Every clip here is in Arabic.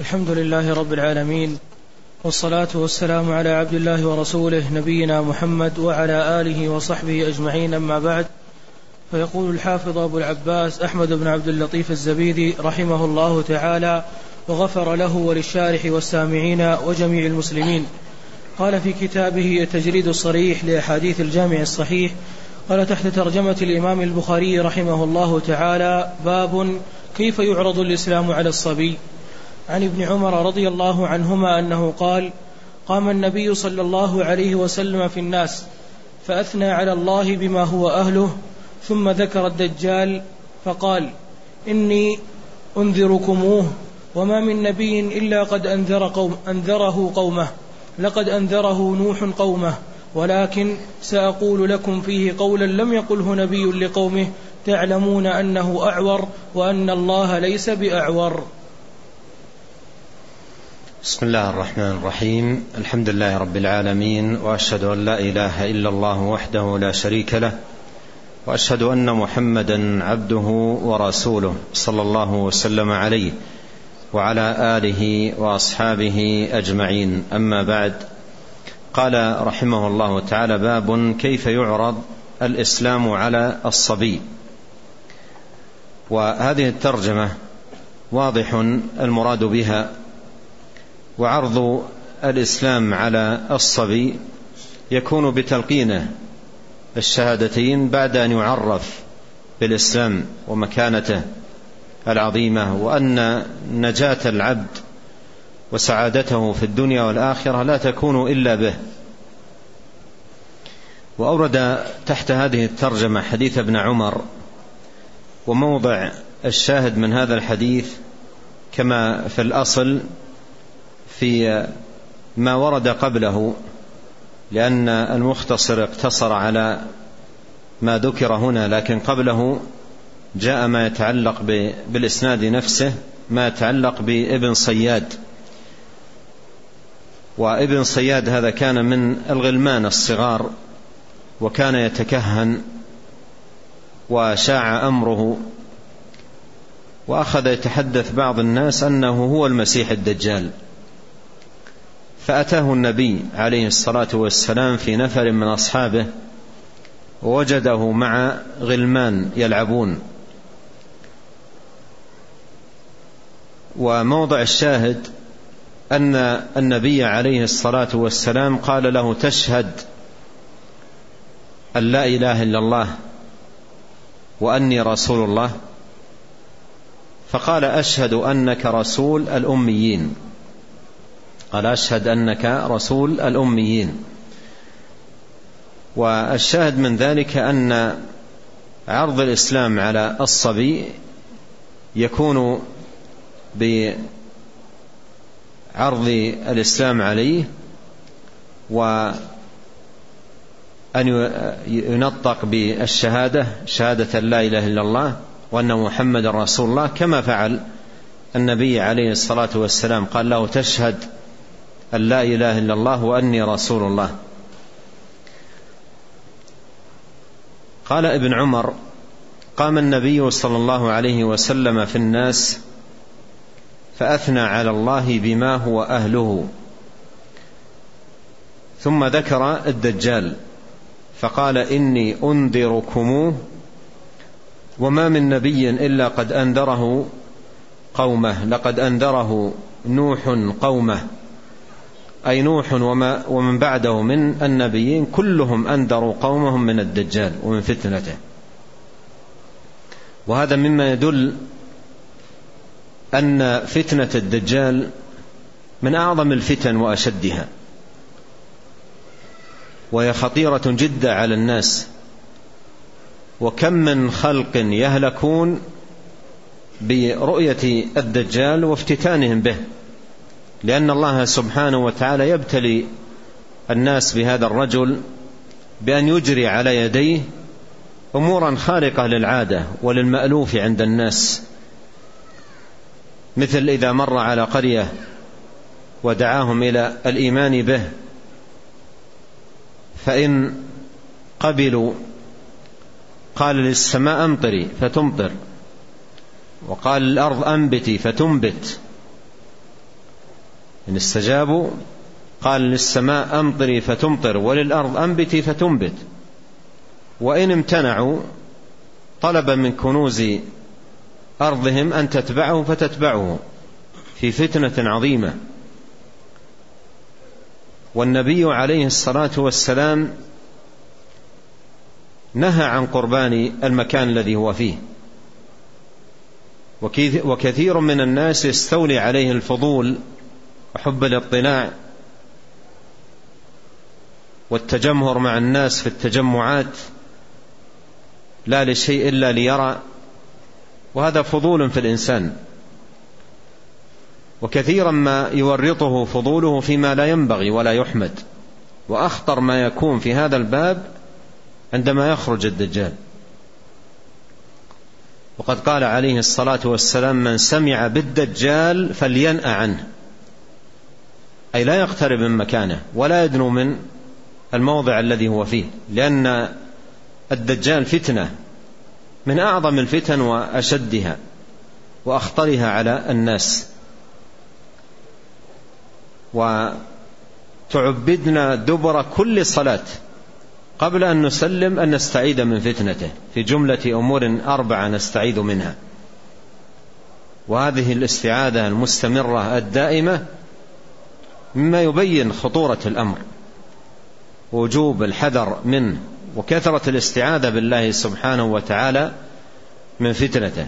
الحمد لله رب العالمين والصلاة والسلام على عبد الله ورسوله نبينا محمد وعلى آله وصحبه أجمعين أما بعد فيقول الحافظ أبو العباس أحمد بن عبد اللطيف الزبيدي رحمه الله تعالى وغفر له وللشارح والسامعين وجميع المسلمين قال في كتابه التجريد الصريح لأحاديث الجامع الصحيح قال تحت ترجمة الإمام البخاري رحمه الله تعالى باب كيف يعرض الإسلام على الصبي؟ عن ابن عمر رضي الله عنهما أنه قال قام النبي صلى الله عليه وسلم في الناس فأثنى على الله بما هو أهله ثم ذكر الدجال فقال إني أنذركموه وما من نبي إلا قد أنذر قوم أنذره قومه لقد أنذره نوح قومه ولكن سأقول لكم فيه قولا لم يقله نبي لقومه تعلمون أنه أعور وأن الله ليس بأعور. بسم الله الرحمن الرحيم. الحمد لله رب العالمين وأشهد أن لا إله إلا الله وحده لا شريك له وأشهد أن محمدا عبده ورسوله صلى الله وسلم عليه وعلى آله وأصحابه أجمعين. أما بعد قال رحمه الله تعالى باب كيف يعرض الإسلام على الصبي. وهذه الترجمة واضح المراد بها وعرض الإسلام على الصبي يكون بتلقينه الشهادتين بعد أن يعرف بالإسلام ومكانته العظيمة وأن نجاة العبد وسعادته في الدنيا والآخرة لا تكون إلا به. وأورد تحت هذه الترجمة حديث ابن عمر وموضع الشاهد من هذا الحديث كما في الأصل في ما ورد قبله لأن المختصر اقتصر على ما ذكر هنا لكن قبله جاء ما يتعلق بالإسناد نفسه ما يتعلق بابن صياد. وابن صياد هذا كان من الغلمان الصغار وكان يتكهن وشاع أمره وأخذ يتحدث بعض الناس أنه هو المسيح الدجال. فأتاه النبي عليه الصلاة والسلام في نفر من أصحابه ووجده مع غلمان يلعبون. وموضع الشاهد أن النبي عليه الصلاة والسلام قال له تشهد أن لا إله إلا الله وأني رسول الله فقال أشهد أنك رسول الأميين قال أشهد أنك رسول الأميين. والشاهد من ذلك أن عرض الإسلام على الصبي يكون بعرض الإسلام عليه وأن ينطق بالشهادة شهادة لا إله إلا الله وأن محمد رسول الله كما فعل النبي عليه الصلاة والسلام. قال له تشهد أن لا إله إلا الله وأني رسول الله. قال ابن عمر قام النبي صلى الله عليه وسلم في الناس فأثنى على الله بما هو أهله. ثم ذكر الدجال فقال إني أنذركموه وما من نبي إلا قد أنذره قومه لقد أنذره نوح قومه. أي نوح وما ومن بعده من النبيين كلهم أنذروا قومهم من الدجال ومن فتنته. وهذا مما يدل أن فتنة الدجال من أعظم الفتن وأشدها. وهي خطيرة جدا على الناس. وكم من خلق يهلكون برؤية الدجال وافتتانهم به. لأن الله سبحانه وتعالى يبتلي الناس بهذا الرجل بأن يجري على يديه أمورا خارقة للعادة وللمألوف عند الناس. مثل إذا مر على قرية ودعاهم إلى الإيمان به فإن قبلوا قال للسماء أمطري فتمطر وقال للأرض أنبتي فتنبت. إن استجابوا قال للسماء أمطري فتمطر وللأرض أنبتي فتنبت. وإن امتنعوا طلب من كنوز أرضهم أن تتبعه فتتبعه في فتنة عظيمة. والنبي عليه الصلاة والسلام نهى عن قربان المكان الذي هو فيه. وكثير من الناس يستولي عليه الفضول وحب الاطلاع والتجمهر مع الناس في التجمعات لا لشيء إلا ليرى وهذا فضول في الإنسان. وكثيرا ما يورطه فضوله فيما لا ينبغي ولا يحمد وأخطر ما يكون في هذا الباب عندما يخرج الدجال. وقد قال عليه الصلاة والسلام من سمع بالدجال فلينأ عنه. أي لا يقترب من مكانه ولا يدنو من الموضع الذي هو فيه لأن الدجال فتنة من أعظم الفتن وأشدها وأخطرها على الناس. وتعبدنا دبر كل صلاة قبل أن نسلم أن نستعيد من فتنته في جملة أمور أربعة نستعيذ منها. وهذه الاستعاذة المستمرة الدائمة مما يبين خطورة الأمر وجوب الحذر منه وكثرة الاستعاذة بالله سبحانه وتعالى من فتنته.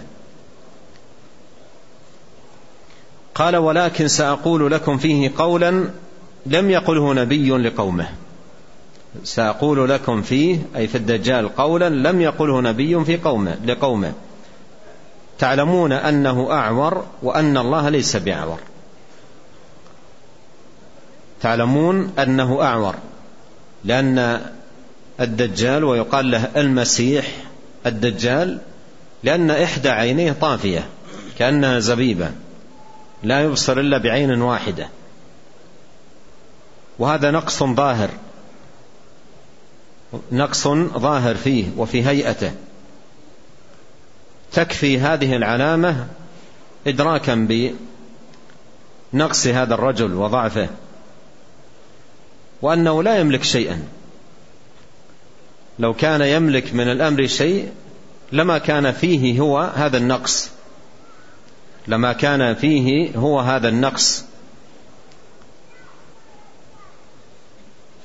قال ولكن سأقول لكم فيه قولا لم يقله نبي لقومه. سأقول لكم فيه أي في الدجال قولا لم يقله نبي في قومه لقومه. تعلمون أنه أعور وأن الله ليس باعور تعلمون أنه أعور لأن الدجال ويقال له المسيح الدجال لأن إحدى عينيه طافية كانها زبيبة لا يبصر إلا بعين واحدة. وهذا نقص ظاهر نقص ظاهر فيه وفي هيئته. تكفي هذه العلامة ادراكا بنقص هذا الرجل وضعفه. وأنه لا يملك شيئا. لو كان يملك من الأمر شيء لما كان فيه هو هذا النقص. لما كان فيه هو هذا النقص.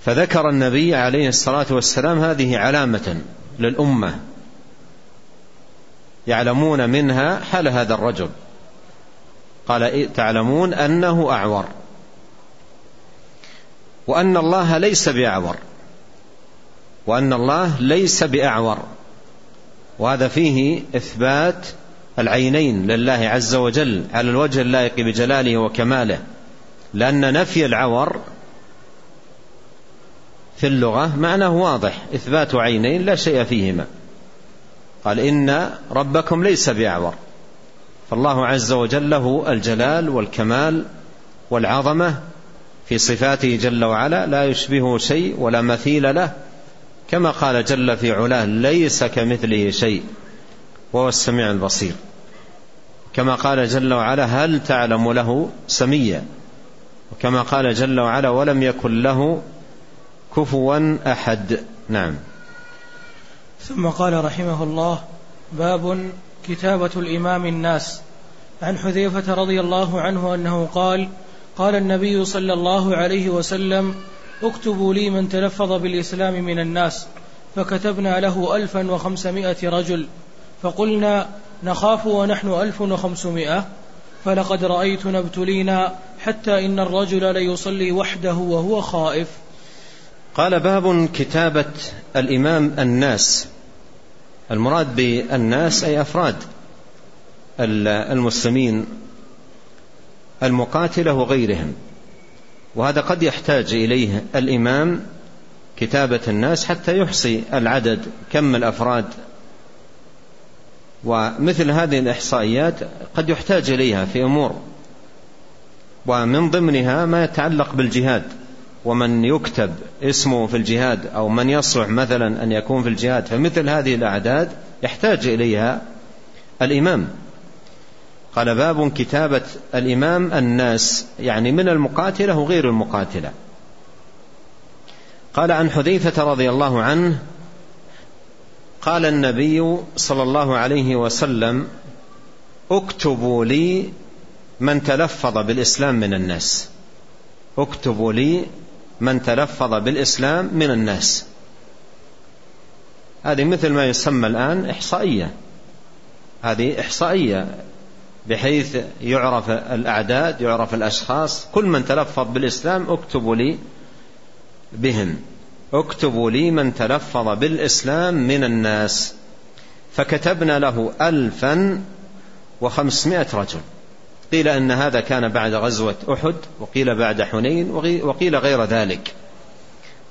فذكر النبي عليه الصلاة والسلام هذه علامة للأمة. يعلمون منها حال هذا الرجل. قال تعلمون أنه أعور. وأن الله ليس بأعور. وأن الله ليس بأعور. وهذا فيه إثبات العينين لله عز وجل على الوجه اللائق بجلاله وكماله. لأن نفي العور في اللغة معناه واضح إثبات عينين لا شيء فيهما. قال إن ربكم ليس بأعور. فالله عز وجل له الجلال والكمال والعظمة في صفاته جل وعلا لا يشبهه شيء ولا مثيل له كما قال جل في علاه ليس كمثله شيء وهو السميع البصير. كما قال جل وعلا هل تعلم له سميا؟ وكما قال جل وعلا ولم يكن له كفوا أحد. نعم. ثم قال رحمه الله باب كتابة الإمام الناس. عن حذيفة رضي الله عنه أنه قال قال النبي صلى الله عليه وسلم اكتبوا لي من تلفظ بالإسلام من الناس فكتبنا له ألفا وخمسمائة رجل فقلنا نخاف ونحن ألف وخمسمائة فلقد رأيتنا ابتلينا حتى إن الرجل ليصلي وحده وهو خائف. قال باب كتابة الإمام الناس. المراد بالناس أي أفراد المسلمين. المقاتلة وغيرهم. وهذا قد يحتاج إليه الإمام كتابة الناس حتى يحصي العدد كم الأفراد. ومثل هذه الإحصائيات قد يحتاج إليها في أمور. ومن ضمنها ما يتعلق بالجهاد. ومن يكتب اسمه في الجهاد أو من يصلح مثلا أن يكون في الجهاد. فمثل هذه الأعداد يحتاج إليها الإمام. قال باب كتابة الإمام الناس يعني من المقاتلة وغير المقاتلة. قال عن حذيفة رضي الله عنه قال النبي صلى الله عليه وسلم اكتبوا لي من تلفظ بالإسلام من الناس. اكتبوا لي من تلفظ بالإسلام من الناس. هذه مثل ما يسمى الآن إحصائية. هذه إحصائية. بحيث يعرف الأعداد يعرف الأشخاص. كل من تلفظ بالإسلام اكتبوا لي بهم. اكتبوا لي من تلفظ بالإسلام من الناس. فكتبنا له ألفا وخمسمائة رجل. قيل أن هذا كان بعد غزوة أحد وقيل بعد حنين وقيل غير ذلك.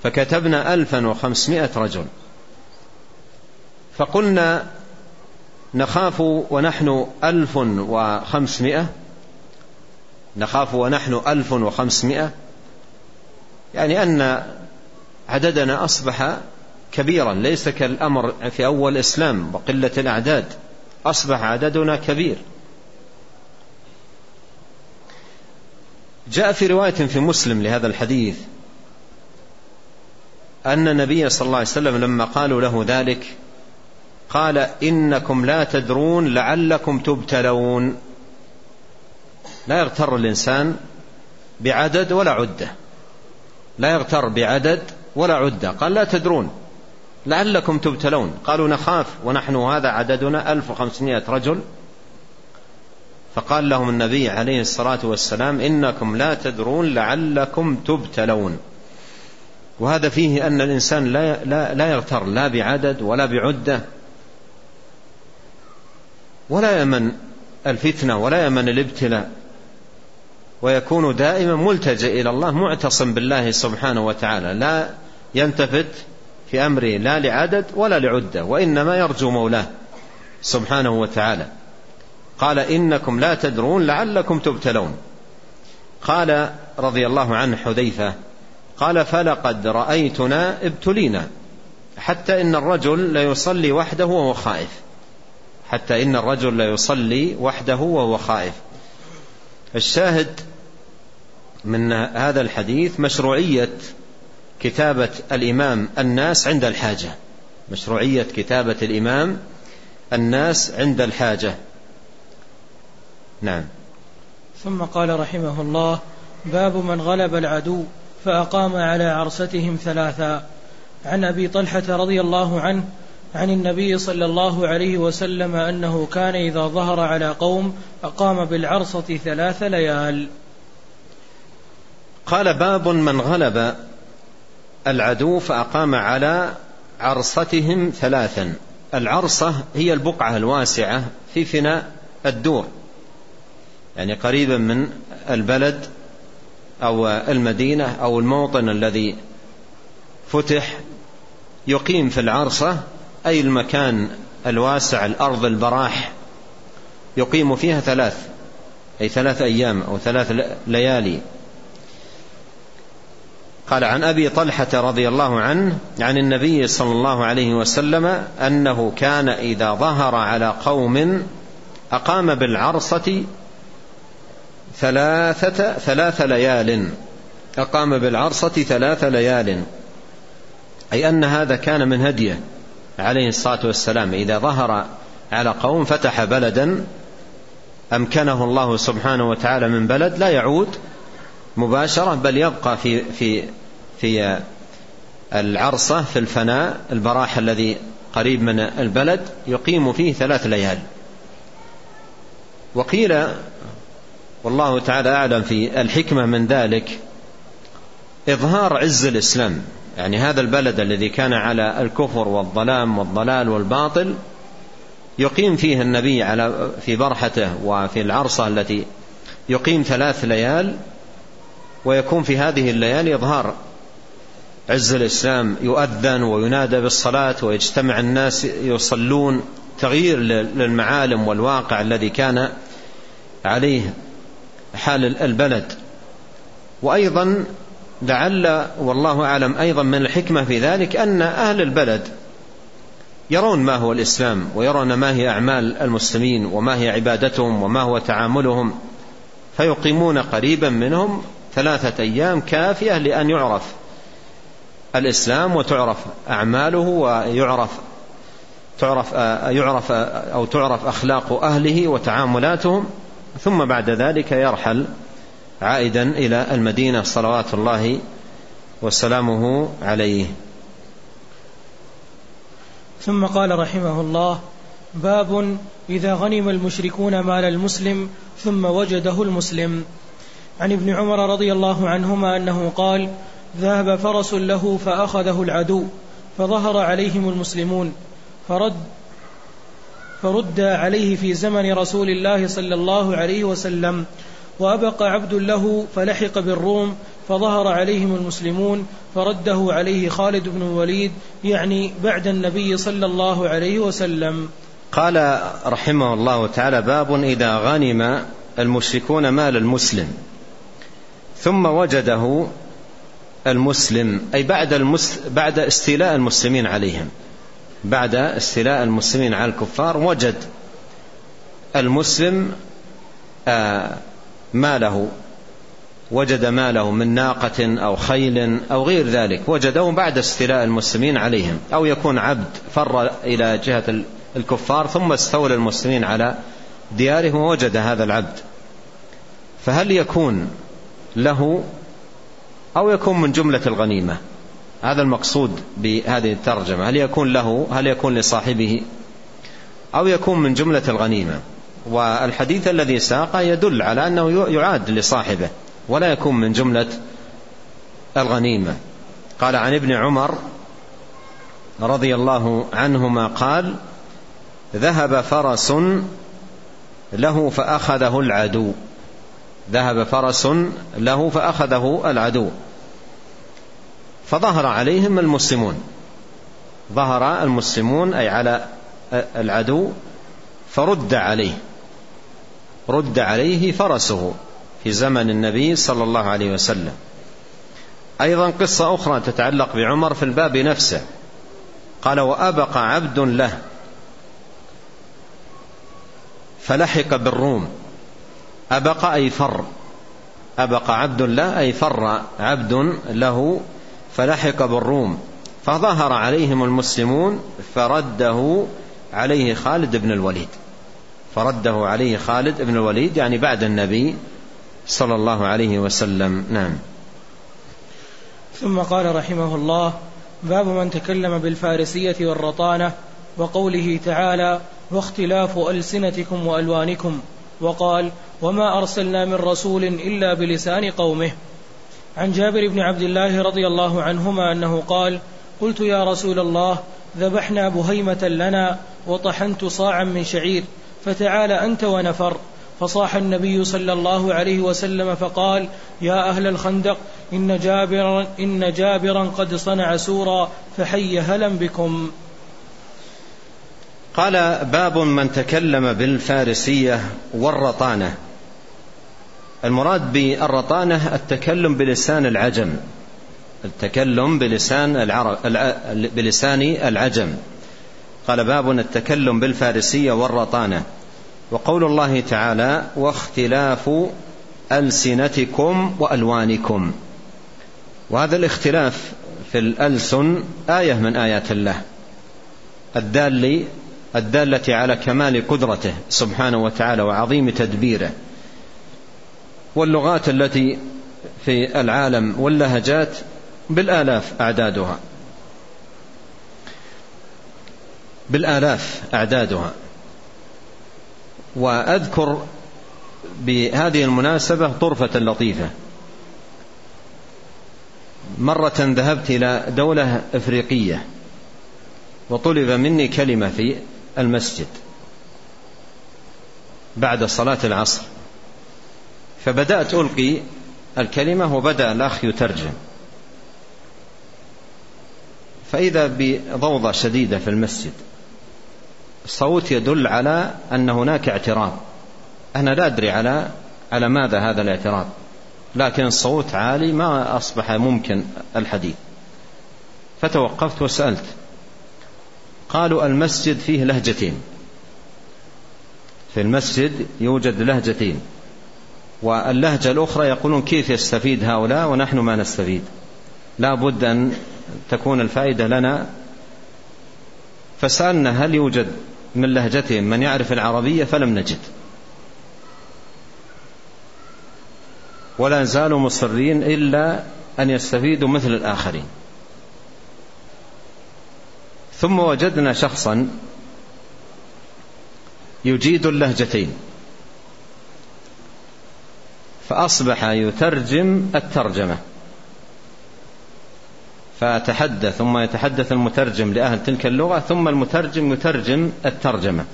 فكتبنا ألفا وخمسمائة رجل. فقلنا نخاف ونحن ألف وخمسمائة. نخاف ونحن ألف وخمسمائة. يعني أن عددنا أصبح كبيرا ليس كالأمر في أول الإسلام وقلة الأعداد. أصبح عددنا كبير. جاء في رواية في مسلم لهذا الحديث أن النبي صلى الله عليه وسلم لما قالوا له ذلك قال إنكم لا تدرون لعلكم تبتلون. لا يغتر الإنسان بعدد ولا عدة. لا يغتر بعدد ولا عدة. قال لا تدرون لعلكم تبتلون. قالوا نخاف ونحن هذا عددنا 1500 رجل. فقال لهم النبي عليه الصلاة والسلام إنكم لا تدرون لعلكم تبتلون. وهذا فيه أن الإنسان لا, لا, يغتر لا بعدد ولا بعدة. ولا يمن الفتنة ولا يمن الابتلاء. ويكون دائما ملتجئ إلى الله معتصم بالله سبحانه وتعالى. لا يلتفت في أمره لا لعدد ولا لعدة وإنما يرجو مولاه سبحانه وتعالى. قال إنكم لا تدرون لعلكم تبتلون. قال رضي الله عنه حذيفة قال فلقد رأيتنا ابتلينا حتى إن الرجل ليصلي وحده وهو خائف. حتى إن الرجل ليصلي وحده وهو خائف. الشاهد من هذا الحديث مشروعية كتابة الإمام الناس عند الحاجة. مشروعية كتابة الإمام الناس عند الحاجة. نعم. ثم قال رحمه الله باب من غلب العدو فأقام على عرستهم ثلاثا. عن أبي طلحة رضي الله عنه عن النبي صلى الله عليه وسلم أنه كان إذا ظهر على قوم أقام بالعرصة ثلاث ليال. قال باب من غلب العدو فأقام على عرصتهم ثلاثا. العرصة هي البقعة الواسعة في فناء الدور يعني قريبا من البلد أو المدينة أو الموطن الذي فتح يقيم في العرصة أي المكان الواسع الأرض البراح يقيم فيها ثلاث أي ثلاث أيام أو ثلاث ليالي. قال عن أبي طلحة رضي الله عنه عن النبي صلى الله عليه وسلم أنه كان إذا ظهر على قوم أقام بالعرصة ثلاثة ثلاث ليال. أقام بالعرصة ثلاث ليال. أي أن هذا كان من هديه. عليه الصلاة والسلام إذا ظهر على قوم فتح بلدا أمكنه الله سبحانه وتعالى من بلد لا يعود مباشرة بل يبقى في في في العرصة في الفناء البراح الذي قريب من البلد يقيم فيه ثلاث ليال. وقيل والله تعالى أعلم في الحكمة من ذلك إظهار عز الإسلام. يعني هذا البلد الذي كان على الكفر والظلام والضلال والباطل يقيم فيه النبي على في برحته وفي العرصة التي يقيم ثلاث ليال ويكون في هذه الليالي إظهار عز الإسلام يؤذن وينادى بالصلاة ويجتمع الناس يصلون تغيير للمعالم والواقع الذي كان عليه حال البلد. وأيضا لعل والله أعلم أيضا من الحكمة في ذلك أن أهل البلد يرون ما هو الإسلام ويرون ما هي أعمال المسلمين وما هي عبادتهم وما هو تعاملهم فيقيمون قريبا منهم ثلاثة أيام كافية لأن يعرف الإسلام وتعرف أعماله ويعرف تعرف يعرف أو تعرف أخلاق أهله وتعاملاتهم ثم بعد ذلك يرحل عائدا إلى المدينة صلوات الله وسلامه عليه. ثم قال رحمه الله باب إذا غنم المشركون مال المسلم ثم وجده المسلم. عن ابن عمر رضي الله عنهما أنه قال ذهب فرس له فأخذه العدو فظهر عليهم المسلمون فرد فرد عليه في زمن رسول الله صلى الله عليه وسلم وأبق عبد له فلحق بالروم فظهر عليهم المسلمون فرده عليه خالد بن الوليد يعني بعد النبي صلى الله عليه وسلم. قال رحمه الله تعالى باب إذا غنم المشركون مال المسلم. ثم وجده المسلم أي بعد, المسل بعد استيلاء المسلمين عليهم. بعد استيلاء المسلمين على الكفار وجد المسلم آه ماله وجد ماله من ناقة أو خيل أو غير ذلك وجده بعد استيلاء المسلمين عليهم أو يكون عبد فر إلى جهة الكفار ثم استولى المسلمين على ديارهم ووجد هذا العبد. فهل يكون له أو يكون من جملة الغنيمة؟ هذا المقصود بهذه الترجمة. هل يكون له هل يكون لصاحبه؟ أو يكون من جملة الغنيمة؟ والحديث الذي ساق يدل على أنه يعاد لصاحبه ولا يكون من جملة الغنيمة. قال عن ابن عمر رضي الله عنهما قال ذهب فرس له فأخذه العدو. ذهب فرس له فأخذه العدو. فظهر عليهم المسلمون. ظهر المسلمون أي على العدو فرد عليه. رد عليه فرسه في زمن النبي صلى الله عليه وسلم. أيضا قصة أخرى تتعلق بعمر في الباب نفسه. قال وأبق عبد له. فلحق بالروم. أبق أي فر. أبق عبد له أي فر عبد له فلحق بالروم. فظهر عليهم المسلمون فرده عليه خالد بن الوليد. فرده عليه خالد بن الوليد يعني بعد النبي صلى الله عليه وسلم. نعم. ثم قال رحمه الله باب من تكلم بالفارسية والرطانة وقوله تعالى واختلاف ألسنتكم وألوانكم. وقال وما أرسلنا من رسول إلا بلسان قومه. عن جابر بن عبد الله رضي الله عنهما أنه قال قلت يا رسول الله ذبحنا بهيمة لنا وطحنت صاعا من شعير. فتعال أنت ونفر. فصاح النبي صلى الله عليه وسلم فقال يا أهل الخندق إن جابرا, إن جابرا قد صنع سورا فحي هلا بكم. قال باب من تكلم بالفارسية والرطانة. المراد بالرطانة التكلم بلسان العجم. التكلم بلسان العرب بلسان العجم. قال باب التكلم بالفارسية والرطانة. وقول الله تعالى واختلاف ألسنتكم وألوانكم. وهذا الاختلاف في الألسن آية من آيات الله. الدال الدالة على كمال قدرته سبحانه وتعالى وعظيم تدبيره. واللغات التي في العالم واللهجات بالآلاف أعدادها. بالآلاف أعدادها. وأذكر بهذه المناسبة طرفة لطيفة. مرة ذهبت إلى دولة إفريقية وطلب مني كلمة في المسجد بعد صلاة العصر. فبدأت ألقي الكلمة وبدأ الأخ يترجم. فإذا بضوضة شديدة في المسجد صوت يدل على أن هناك اعتراض. أنا لا أدري على على ماذا هذا الاعتراض. لكن الصوت عالي ما أصبح ممكن الحديث. فتوقفت وسألت. قالوا المسجد فيه لهجتين. في المسجد يوجد لهجتين. واللهجة الأخرى يقولون كيف يستفيد هؤلاء ونحن ما نستفيد. لا بد أن تكون الفائدة لنا. فسألنا هل يوجد من لهجتهم من يعرف العربية فلم نجد. ولا زالوا مصرين إلا أن يستفيدوا مثل الآخرين. ثم وجدنا شخصا يجيد اللهجتين. فأصبح يترجم الترجمة. فأتحدث ثم يتحدث المترجم لأهل تلك اللغة ثم المترجم يترجم الترجمة.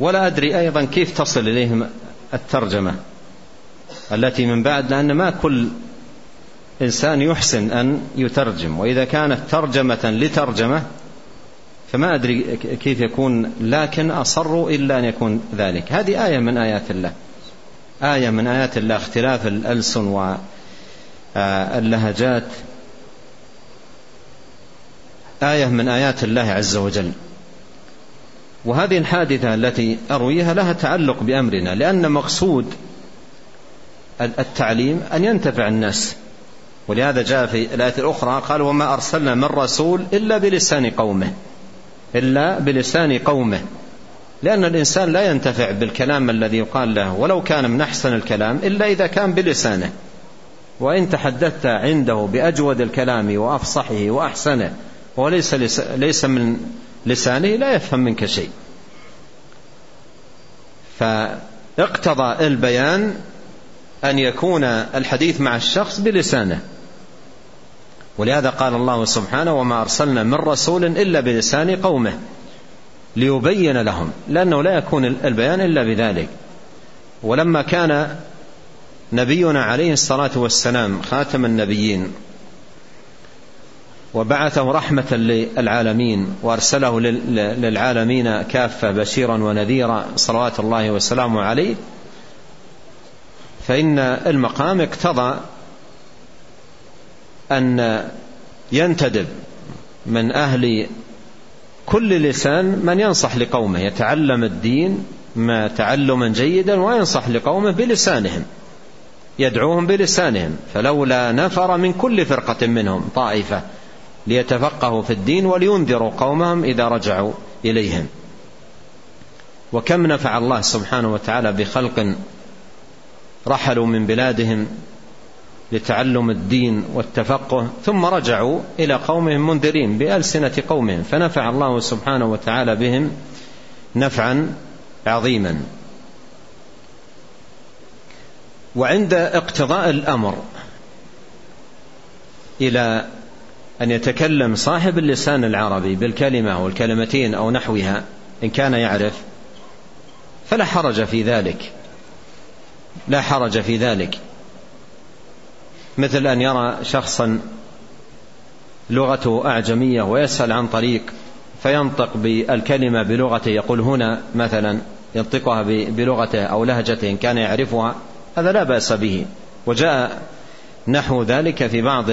ولا أدري أيضا كيف تصل إليهم الترجمة التي من بعد لأن ما كل إنسان يحسن أن يترجم. وإذا كانت ترجمة لترجمة فما أدري كيف يكون لكن أصروا إلا أن يكون ذلك. هذه آية من آيات الله. آية من آيات الله اختلاف الألسن واللهجات. آية من آيات الله عز وجل. وهذه الحادثة التي أرويها لها تعلق بأمرنا لأن مقصود التعليم أن ينتفع الناس. ولهذا جاء في الآية الأخرى قال وما أرسلنا من رسول إلا بلسان قومه. إلا بلسان قومه. لأن الإنسان لا ينتفع بالكلام الذي يقال له ولو كان من أحسن الكلام إلا إذا كان بلسانه. وإن تحدثت عنده بأجود الكلام وأفصحه وأحسنه وليس ليس من لسانه لا يفهم منك شيء. فاقتضى البيان أن يكون الحديث مع الشخص بلسانه. ولهذا قال الله سبحانه وما أرسلنا من رسول إلا بلسان قومه ليبين لهم لأنه لا يكون البيان إلا بذلك. ولما كان نبينا عليه الصلاة والسلام خاتم النبيين وبعثه رحمة للعالمين وأرسله للعالمين كافة بشيرا ونذيرا صلوات الله وسلامه عليه. فإن المقام اقتضى أن ينتدب من أهل كل لسان من ينصح لقومه يتعلم الدين ما تعلما جيدا وينصح لقومه بلسانهم يدعوهم بلسانهم. فلولا نفر من كل فرقة منهم طائفة ليتفقهوا في الدين ولينذروا قومهم إذا رجعوا إليهم. وكم نفع الله سبحانه وتعالى بخلق رحلوا من بلادهم لتعلم الدين والتفقه ثم رجعوا إلى قومهم منذرين بألسنة قومهم فنفع الله سبحانه وتعالى بهم نفعا عظيما. وعند اقتضاء الأمر إلى أن يتكلم صاحب اللسان العربي بالكلمة أو الكلمتين أو نحوها إن كان يعرف فلا حرج في ذلك. لا حرج في ذلك. مثل أن يرى شخصا لغته أعجمية ويسأل عن طريق فينطق بالكلمة بلغته يقول هنا مثلا ينطقها بلغته أو لهجته إن كان يعرفها هذا لا بأس به. وجاء نحو ذلك في بعض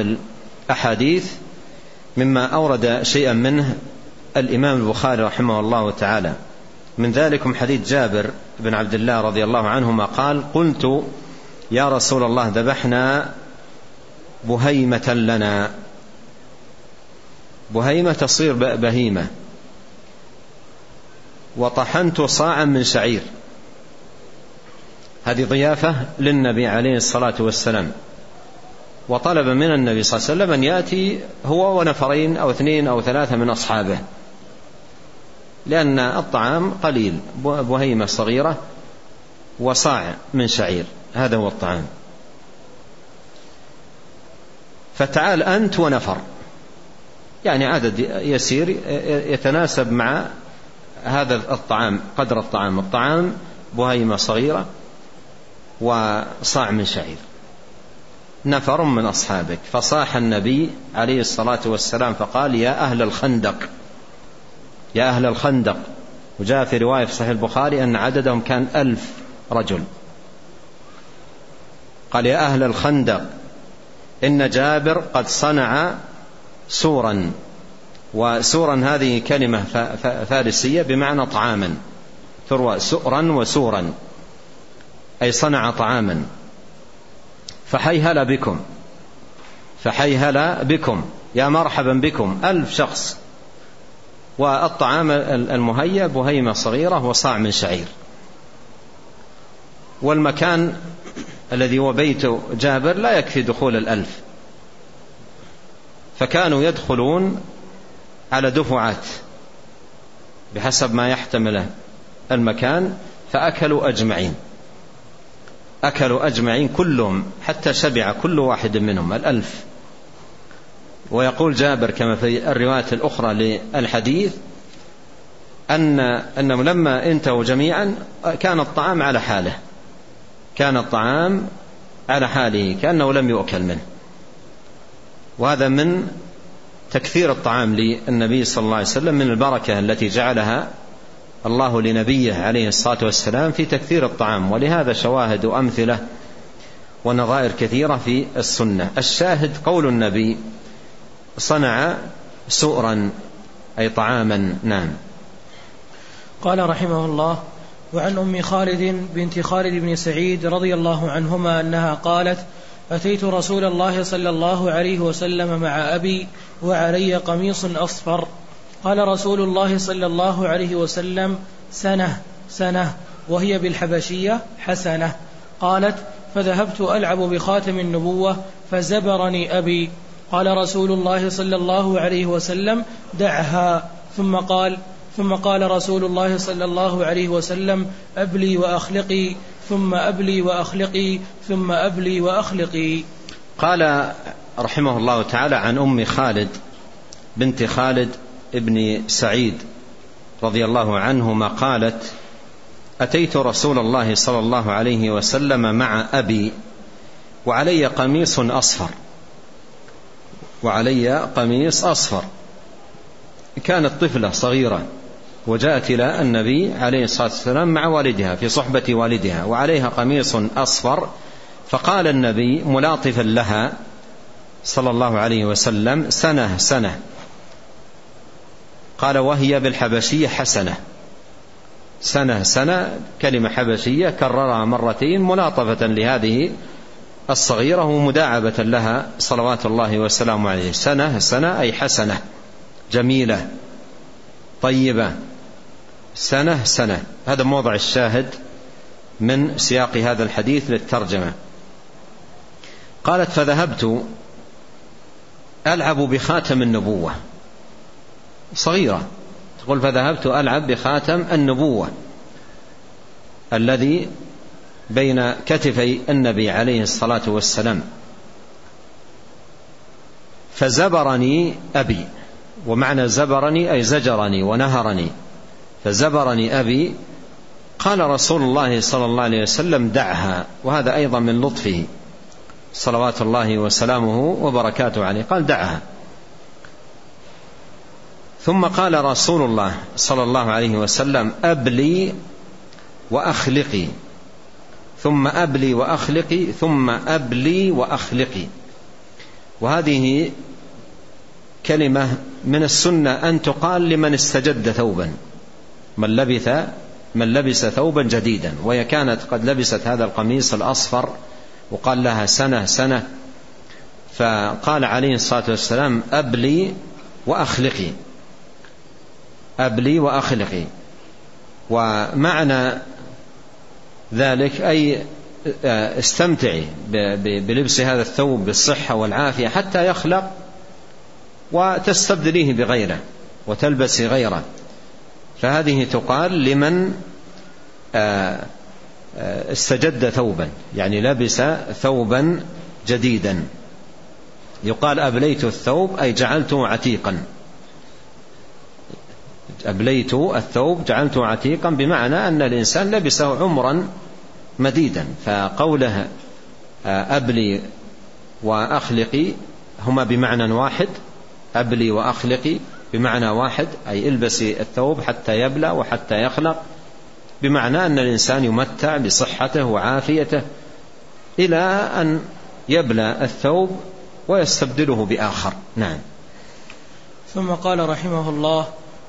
الأحاديث مما أورد شيئا منه الإمام البخاري رحمه الله تعالى. من ذلكم حديث جابر بن عبد الله رضي الله عنهما قال قلت يا رسول الله ذبحنا بهيمة لنا. بهيمة تصير بهيمة. وطحنت صاعا من شعير. هذه ضيافة للنبي عليه الصلاة والسلام. وطلب من النبي صلى الله عليه وسلم أن يأتي هو ونفرين أو اثنين أو ثلاثة من أصحابه لأن الطعام قليل بهيمة صغيرة وصاع من شعير هذا هو الطعام. فتعال أنت ونفر. يعني عدد يسير يتناسب مع هذا الطعام قدر الطعام. الطعام بهيمة صغيرة وصاع من شعير. نفر من أصحابك. فصاح النبي عليه الصلاة والسلام فقال يا أهل الخندق. يا أهل الخندق. وجاء في رواية في صحيح البخاري أن عددهم كان ألف رجل. قال يا أهل الخندق إن جابر قد صنع سورا. وسورا هذه كلمة فارسية بمعنى طعاما. تروى سؤرا وسورا. أي صنع طعاما. فحيهلا بكم. فحيهلا بكم. يا مرحبا بكم. ألف شخص. والطعام المهيأ بهيمة صغيرة وصاع من شعير. والمكان الذي هو بيت جابر لا يكفي دخول الألف. فكانوا يدخلون على دفعات بحسب ما يحتمله المكان فأكلوا أجمعين. أكلوا أجمعين كلهم حتى شبع كل واحد منهم الألف. ويقول جابر كما في الرواية الأخرى للحديث أن أنهم لما انتهوا جميعا كان الطعام على حاله. كان الطعام على حاله كأنه لم يؤكل منه. وهذا من تكثير الطعام للنبي صلى الله عليه وسلم من البركة التي جعلها الله لنبيه عليه الصلاة والسلام في تكثير الطعام ولهذا شواهد وأمثلة ونظائر كثيرة في السنة. الشاهد قول النبي صنع سؤرا أي طعاما نعم قال رحمه الله وعن أم خالد بنت خالد بن سعيد رضي الله عنهما أنها قالت أتيت رسول الله صلى الله عليه وسلم مع أبي وعلي قميص أصفر. قال رسول الله صلى الله عليه وسلم سنة سنة وهي بالحبشية حسنة. قالت فذهبت ألعب بخاتم النبوة فزبرني أبي. قال رسول الله صلى الله عليه وسلم دعها. ثم قال ثم قال رسول الله صلى الله عليه وسلم أبلي وأخلقي ثم أبلي وأخلقي ثم أبلي وأخلقي. قال رحمه الله تعالى عن أم خالد بنت خالد ابن سعيد رضي الله عنهما قالت أتيت رسول الله صلى الله عليه وسلم مع أبي وعلي قميص أصفر وعلي قميص أصفر. كانت طفلة صغيرة وجاءت إلى النبي عليه الصلاة والسلام مع والدها في صحبة والدها وعليها قميص أصفر. فقال النبي ملاطفا لها صلى الله عليه وسلم سنة سنة. قال وهي بالحبشية حسنة. سنة سنة كلمة حبشية كررها مرتين ملاطفة لهذه الصغيرة ومداعبة لها صلوات الله وسلامه عليه. سنة سنة أي حسنة جميلة طيبة. سنة سنة. هذا موضع الشاهد من سياق هذا الحديث للترجمة. قالت فذهبت ألعب بخاتم النبوة. صغيرة. تقول فذهبت ألعب بخاتم النبوة الذي بين كتفي النبي عليه الصلاة والسلام. فزبرني أبي ومعنى زبرني أي زجرني ونهرني. فزبرني أبي قال رسول الله صلى الله عليه وسلم دعها. وهذا أيضا من لطفه. صلوات الله وسلامه وبركاته عليه. قال دعها. ثم قال رسول الله صلى الله عليه وسلم أبلي وأخلقي. ثم أبلي وأخلقي ثم أبلي وأخلقي. وهذه كلمة من السنة أن تقال لمن استجد ثوبا. من لبث من لبس ثوبا جديدا. وهي كانت قد لبست هذا القميص الأصفر وقال لها سنة سنة. فقال عليه الصلاة والسلام أبلي وأخلقي. أبلي وأخلقي. ومعنى ذلك أي آه، استمتعي بلبس هذا الثوب بالصحة والعافية حتى يخلق وتستبدليه بغيره وتلبسي غيره. فهذه تقال لمن آه، آه، استجد ثوبا يعني لبس ثوبا جديدا. يقال أبليت الثوب أي جعلته عتيقا. أبليت الثوب جعلته عتيقا بمعنى أن الإنسان لبسه عمرا مديدا. فقوله آه، أبلي وأخلقي هما بمعنى واحد. أبلي وأخلقي بمعنى واحد أي البسي الثوب حتى يبلى وحتى يخلق. بمعنى أن الإنسان يمتع بصحته وعافيته إلى أن يبلى الثوب ويستبدله بآخر. نعم. ثم قال رحمه الله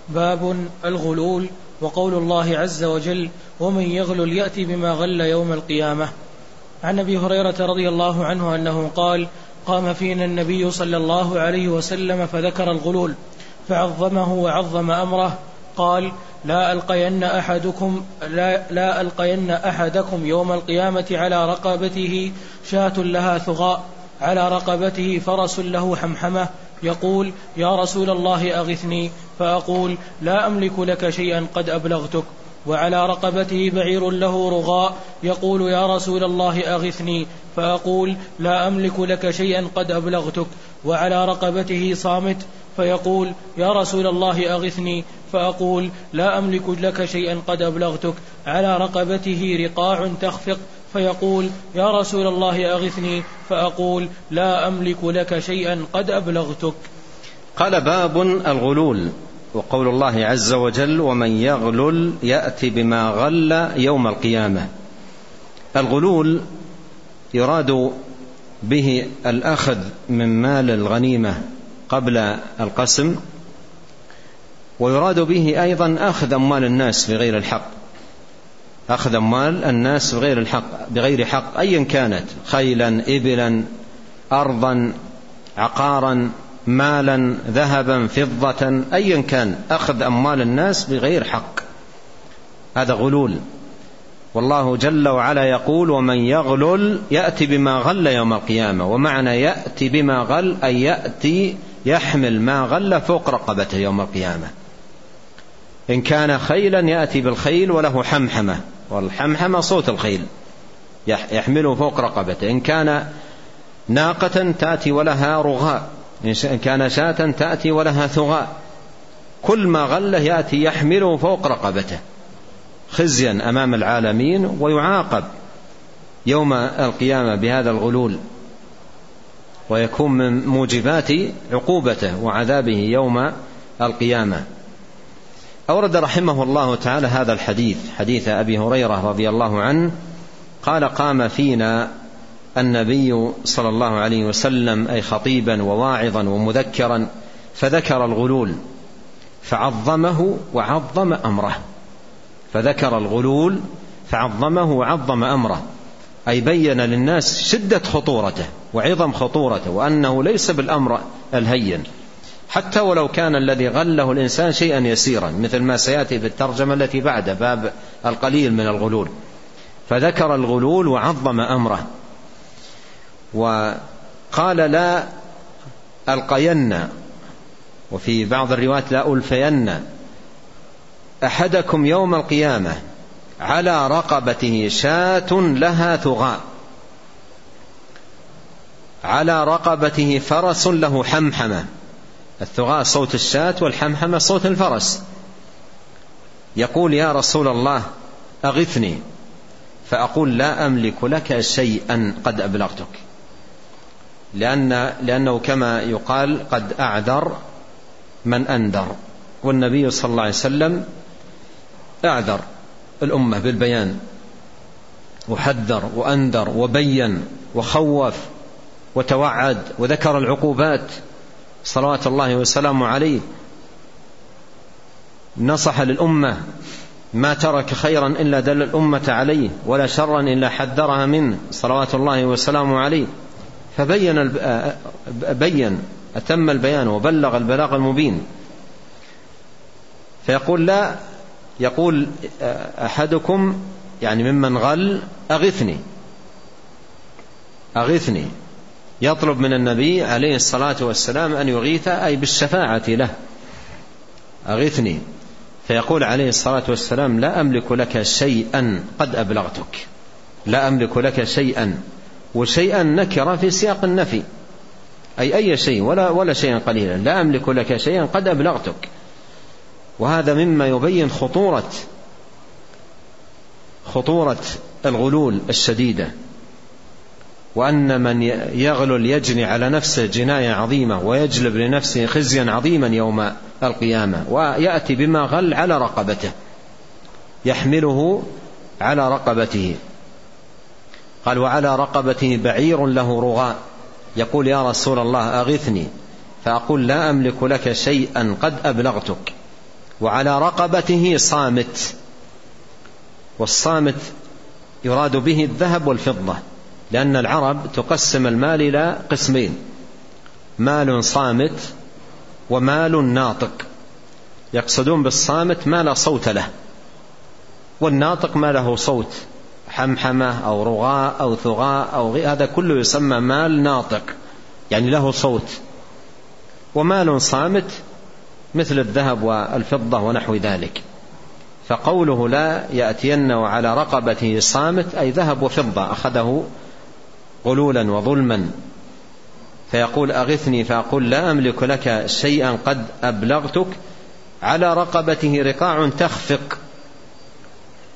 باب الغلول وقول الله عز وجل ومن يغلل يأتي بما غل يوم القيامة. عن أبي هريرة رضي الله عنه أنه قال قام فينا النبي صلى الله عليه وسلم فذكر الغلول فعظمه وعظم أمره قال لا ألقين أحدكم لا, لا ألقين أحدكم يوم القيامة على رقبته شاة لها ثغاء على رقبته فرس له حمحمة يقول يا رسول الله أغثني. فأقول لا أملك لك شيئا قد أبلغتك. وعلى رقبته بعير له رغاء. يقول يا رسول الله أغثني. فأقول لا أملك لك شيئا قد أبلغتك. وعلى رقبته صامت. فيقول يا رسول الله أغثني. فأقول لا أملك لك شيئا قد أبلغتك. على رقبته رقاع تخفق. فيقول يا رسول الله أغثني. فأقول لا أملك لك شيئا قد أبلغتك. قال باب الغلول. وقول الله عز وجل ومن يغلل يأتي بما غل يوم القيامة. الغلول يراد به الأخذ من مال الغنيمة قبل القسم ويراد به أيضا أخذ أموال الناس بغير الحق. أخذ أموال الناس بغير الحق بغير حق أيا كانت خيلا إبلا أرضا عقارا مالا ذهبا فضة أيا كان أخذ أموال الناس بغير حق. هذا غلول. والله جل وعلا يقول ومن يغلل يأتي بما غل يوم القيامة. ومعنى يأتي بما غل أي يأتي يحمل ما غل فوق رقبته يوم القيامة. إن كان خيلا يأتي بالخيل وله حمحمة. والحمحمة صوت الخيل. يحمله فوق رقبته. إن كان ناقة تأتي ولها رغاء. إن كان شاة تأتي ولها ثغاء. كل ما غلة يأتي يحمله فوق رقبته. خزيا أمام العالمين ويعاقب يوم القيامة بهذا الغلول. ويكون من موجبات عقوبته وعذابه يوم القيامة. أورد رحمه الله تعالى هذا الحديث حديث أبي هريرة رضي الله عنه قال قام فينا النبي صلى الله عليه وسلم أي خطيبا وواعظا ومذكرا فذكر الغلول فعظمه وعظم أمره فذكر الغلول فعظمه وعظم أمره أي بين للناس شدة خطورته وعظم خطورته وأنه ليس بالأمر الهين. حتى ولو كان الذي غله الإنسان شيئا يسيرا مثل ما سيأتي في الترجمة التي بعد باب القليل من الغلول. فذكر الغلول وعظم أمره. وقال لا ألقين وفي بعض الروايات لا ألفين أحدكم يوم القيامة على رقبته شاة لها ثغاء على رقبته فرس له حمحمة. الثغاء صوت الشاة والحمحمة صوت الفرس. يقول يا رسول الله أغثني فأقول لا أملك لك شيئا قد أبلغتك. لأن لأنه كما يقال قد أعذر من أنذر. والنبي صلى الله عليه وسلم أعذر الأمة بالبيان. وحذر وأنذر وبين وخوف وتوعد وذكر العقوبات. صلوات الله وسلامه عليه نصح للأمة ما ترك خيرا إلا دل الأمة عليه ولا شرا إلا حذرها منه صلوات الله وسلامه عليه. فبين بين أتم البيان وبلغ البلاغ المبين. فيقول لا يقول أحدكم يعني ممن غل أغثني. أغثني. يطلب من النبي عليه الصلاة والسلام أن يغيث أي بالشفاعة له. أغثني فيقول عليه الصلاة والسلام لا أملك لك شيئا قد أبلغتك. لا أملك لك شيئا. وشيئا نكر في سياق النفي. أي أي شيء ولا ولا شيئا قليلا. لا أملك لك شيئا قد أبلغتك. وهذا مما يبين خطورة خطورة الغلول الشديدة. وأن من يغلل يجني على نفسه جناية عظيمة ويجلب لنفسه خزيا عظيما يوم القيامة ويأتي بما غل على رقبته يحمله على رقبته. قال وعلى رقبته بعير له رغاء. يقول يا رسول الله أغثني فأقول لا أملك لك شيئا قد أبلغتك. وعلى رقبته صامت والصامت يراد به الذهب والفضة. لأن العرب تقسم المال إلى قسمين مال صامت ومال ناطق. يقصدون بالصامت ما لا صوت له والناطق ما له صوت حمحمة أو رغاء أو ثغاء أو هذا كله يسمى مال ناطق يعني له صوت. ومال صامت مثل الذهب والفضة ونحو ذلك. فقوله لا يأتين على رقبته صامت أي ذهب وفضة أخذه غلولا وظلما. فيقول أغثني. فأقول لا أملك لك شيئا قد أبلغتك. على رقبته رقاع تخفق.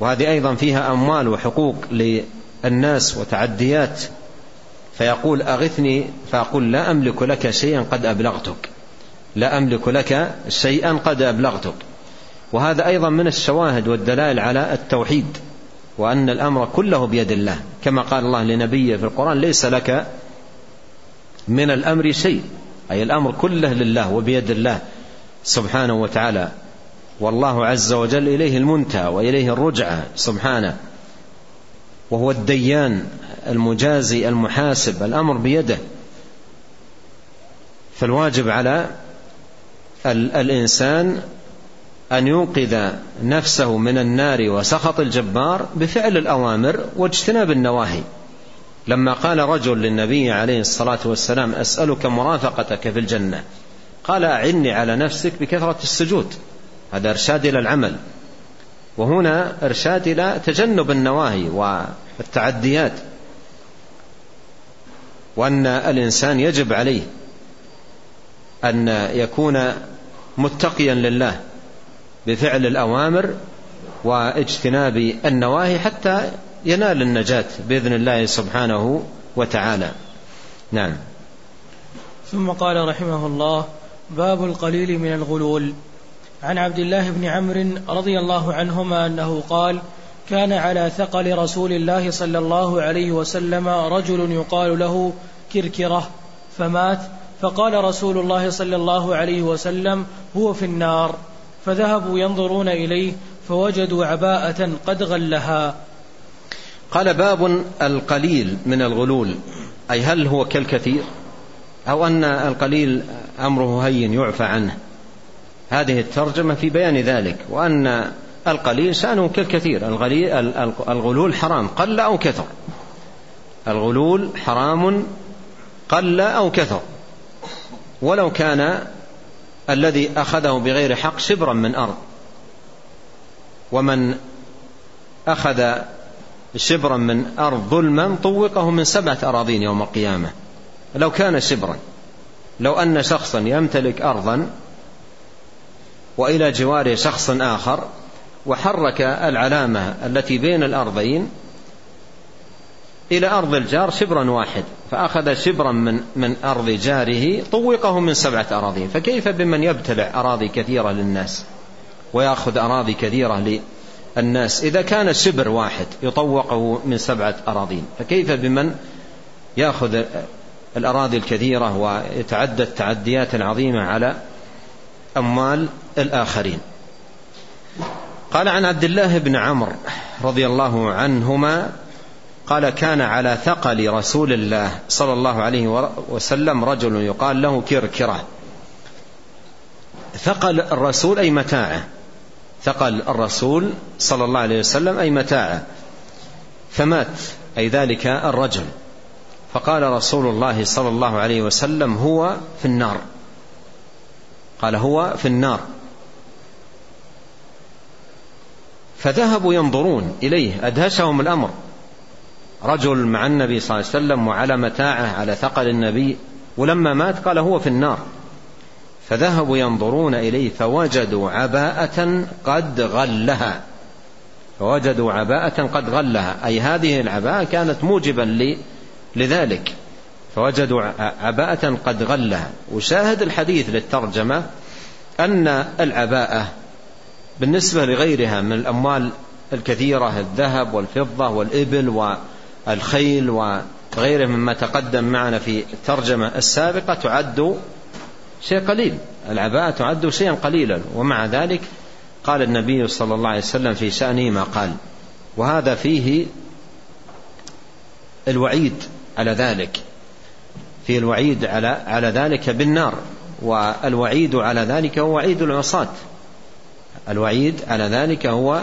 وهذه أيضا فيها أموال وحقوق للناس وتعديات. فيقول أغثني. فأقول لا أملك لك شيئا قد أبلغتك. لا أملك لك شيئا قد أبلغتك. وهذا أيضا من الشواهد والدلائل على التوحيد. وأن الأمر كله بيد الله. كما قال الله لنبيه في القرآن ليس لك من الأمر شيء. أي الأمر كله لله وبيد الله سبحانه وتعالى. والله عز وجل إليه المنتهى وإليه الرجعة سبحانه. وهو الديان المجازي المحاسب الأمر بيده. فالواجب على الإنسان أن ينقذ نفسه من النار وسخط الجبار بفعل الأوامر واجتناب النواهي. لما قال رجل للنبي عليه الصلاة والسلام أسألك مرافقتك في الجنة. قال أعني على نفسك بكثرة السجود. هذا إرشاد إلى العمل. وهنا إرشاد إلى تجنب النواهي والتعديات. وأن الإنسان يجب عليه أن يكون متقيا لله. بفعل الأوامر واجتناب النواهي حتى ينال النجاة بإذن الله سبحانه وتعالى. نعم. ثم قال رحمه الله باب القليل من الغلول. عن عبد الله بن عمرو رضي الله عنهما أنه قال كان على ثقل رسول الله صلى الله عليه وسلم رجل يقال له كركرة فمات فقال رسول الله صلى الله عليه وسلم هو في النار. فذهبوا ينظرون إليه فوجدوا عباءة قد غلها. قال باب القليل من الغلول. أي هل هو كالكثير؟ أو أن القليل أمره هين يعفى عنه. هذه الترجمة في بيان ذلك وأن القليل شأنه كالكثير. الغلول حرام قل أو كثر. الغلول حرام قل أو كثر. ولو كان الذي أخذه بغير حق شبرا من أرض. ومن أخذ شبرا من أرض ظلما طوقه من سبعة أراضين يوم القيامة. لو كان شبرا لو أن شخصا يمتلك أرضا وإلى جواره شخص آخر وحرك العلامة التي بين الأرضين إلى أرض الجار شبرا واحد فأخذ شبرا من من أرض جاره طوقه من سبعة أراضين فكيف بمن يبتلع أراضي كثيرة للناس؟ ويأخذ أراضي كثيرة للناس. إذا كان شبر واحد يطوقه من سبعة أراضين فكيف بمن يأخذ الأراضي الكثيرة ويتعدى التعديات العظيمه على أموال الآخرين؟ قال عن عبد الله بن عمرو رضي الله عنهما قال كان على ثقل رسول الله صلى الله عليه وسلم رجل يقال له كركرة. ثقل الرسول أي متاعه؟ ثقل الرسول صلى الله عليه وسلم أي متاعه؟ فمات أي ذلك الرجل. فقال رسول الله صلى الله عليه وسلم هو في النار. قال هو في النار. فذهبوا ينظرون إليه أدهشهم الأمر. رجل مع النبي صلى الله عليه وسلم وعلى متاعه على ثقل النبي ولما مات قال هو في النار. فذهبوا ينظرون إليه فوجدوا عباءة قد غلها. فوجدوا عباءة قد غلها. أي هذه العباءة كانت موجبا لذلك. فوجدوا عباءة قد غلها. وشاهد الحديث للترجمة أن العباءة بالنسبة لغيرها من الأموال الكثيرة الذهب والفضة والإبل والخيل وغيره مما تقدم معنا في الترجمة السابقة تعد شيء قليل. العباءة تعد شيئا قليلا. ومع ذلك قال النبي صلى الله عليه وسلم في شأنه ما قال. وهذا فيه الوعيد على ذلك. في الوعيد على على ذلك بالنار. والوعيد على ذلك هو وعيد العصاة. الوعيد على ذلك هو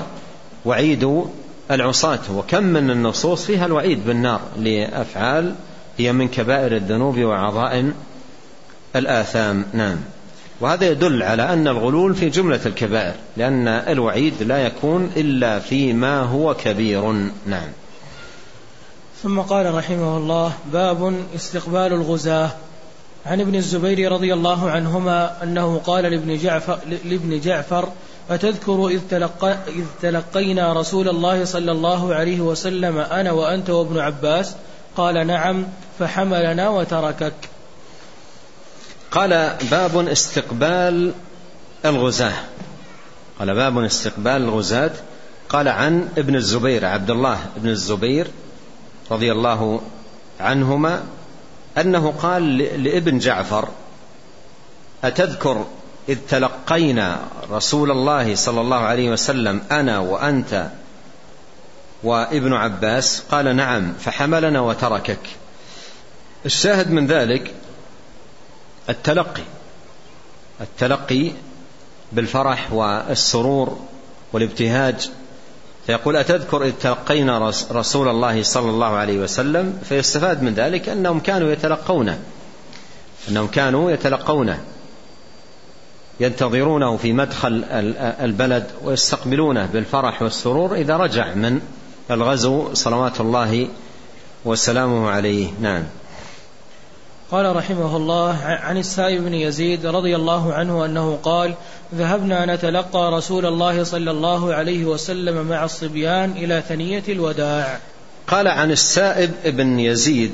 وعيد العصاة وكم من النصوص فيها الوعيد بالنار لأفعال هي من كبائر الذنوب وعظائم الآثام. نعم. وهذا يدل على أن الغلول في جملة الكبائر لأن الوعيد لا يكون إلا فيما هو كبير. نعم. ثم قال رحمه الله باب استقبال الغزاة. عن ابن الزبير رضي الله عنهما أنه قال لابن جعفر, لابن جعفر أتذكر إذ, تلقى إذ تلقينا رسول الله صلى الله عليه وسلم أنا وأنت وابن عباس قال نعم فحملنا وتركك. قال باب استقبال الغزاة. قال باب استقبال الغزاة. قال عن ابن الزبير عبد الله بن الزبير رضي الله عنهما أنه قال لابن جعفر أتذكر إذ تلقينا رسول الله صلى الله عليه وسلم أنا وأنت وابن عباس قال نعم فحملنا وتركك. الشاهد من ذلك التلقي. التلقي بالفرح والسرور والابتهاج. فيقول أتذكر إذ تلقينا رسول الله صلى الله عليه وسلم؟ فيستفاد من ذلك أنهم كانوا يتلقونه. أنهم كانوا يتلقونه. ينتظرونه في مدخل البلد ويستقبلونه بالفرح والسرور إذا رجع من الغزو صلوات الله وسلامه عليه. نعم. قال رحمه الله عن السائب بن يزيد رضي الله عنه أنه قال ذهبنا نتلقى رسول الله صلى الله عليه وسلم مع الصبيان إلى ثنية الوداع. قال عن السائب بن يزيد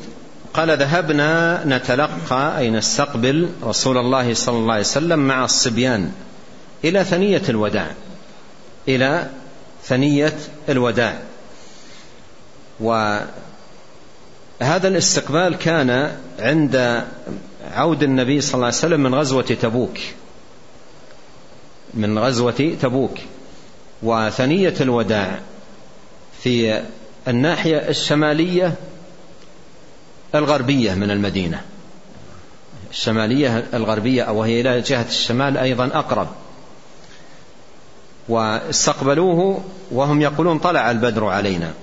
قال ذهبنا نتلقى أي نستقبل رسول الله صلى الله عليه وسلم مع الصبيان إلى ثنية الوداع إلى ثنية الوداع. و هذا الاستقبال كان عند عود النبي صلى الله عليه وسلم من غزوة تبوك من غزوة تبوك. وثنية الوداع في الناحية الشمالية الغربية من المدينة. الشمالية الغربية وهي إلى جهة الشمال أيضا أقرب. واستقبلوه وهم يقولون طلع البدر علينا.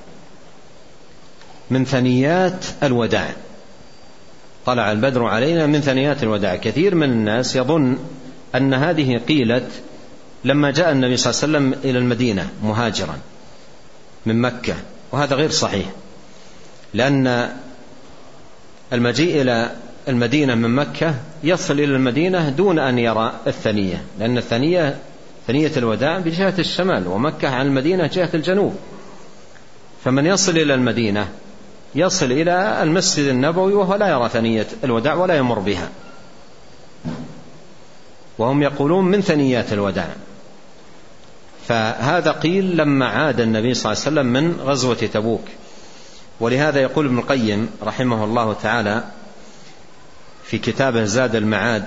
من ثنيات الوداع. طلع البدر علينا من ثنيات الوداع. كثير من الناس يظن أن هذه قيلت لما جاء النبي صلى الله عليه وسلم إلى المدينة مهاجرا من مكة. وهذا غير صحيح. لأن المجيء إلى المدينة من مكة يصل إلى المدينة دون أن يرى الثنية لأن الثنية ثنية الوداع بجهة الشمال ومكة عن المدينة جهة الجنوب. فمن يصل إلى المدينة يصل إلى المسجد النبوي وهو لا يرى ثنية الوداع ولا يمر بها. وهم يقولون من ثنيات الوداع. فهذا قيل لما عاد النبي صلى الله عليه وسلم من غزوة تبوك. ولهذا يقول ابن القيم رحمه الله تعالى في كتابه زاد المعاد